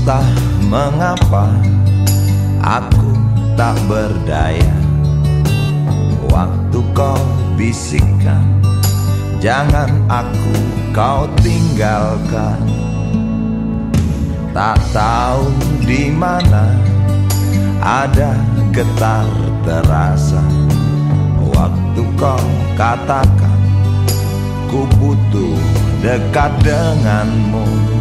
Entah mengapa aku tak berdaya. Waktu kau bisikkan Jangan aku kau tinggalkan. Tak tahu di mana ada getar terasa. Waktu kau katakan Ku butuh dekat denganmu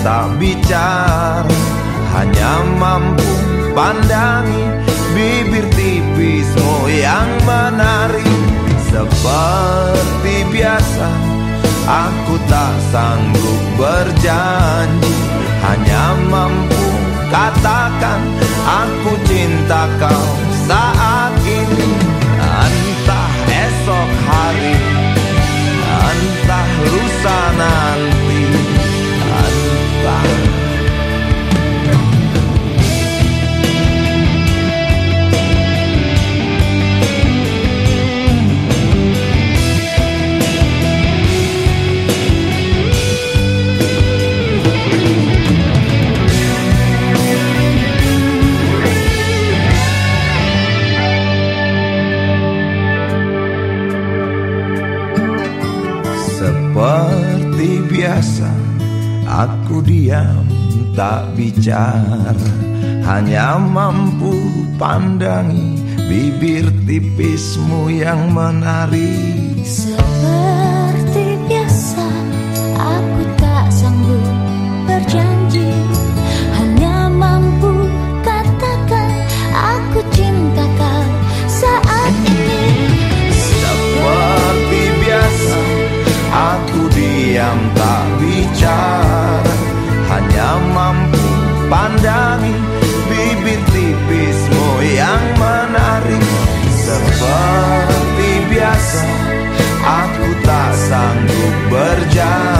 tak bicara Hanya mampu pandangi Bibir tipismu yang menari. Seperti biasa Aku tak sanggup berjanji. Hanya mampu katakan Seperti biasa Aku diam tak bicara. Hanya mampu pandangi Bibir tipismu yang menari. Seperti Aku diam tak bicara Hanya mampu pandangi Bibir tipismu yang menari. Seperti biasa Aku tak sanggup berjanji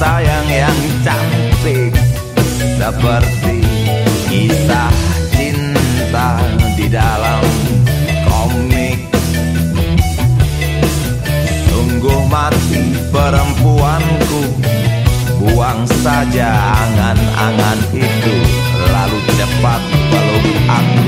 sayang yang cantik. Seperti kisah cinta di dalam komik. Sungguh mati perempuanku. Buang saja angan-angan itu Lalu cepat peluk aku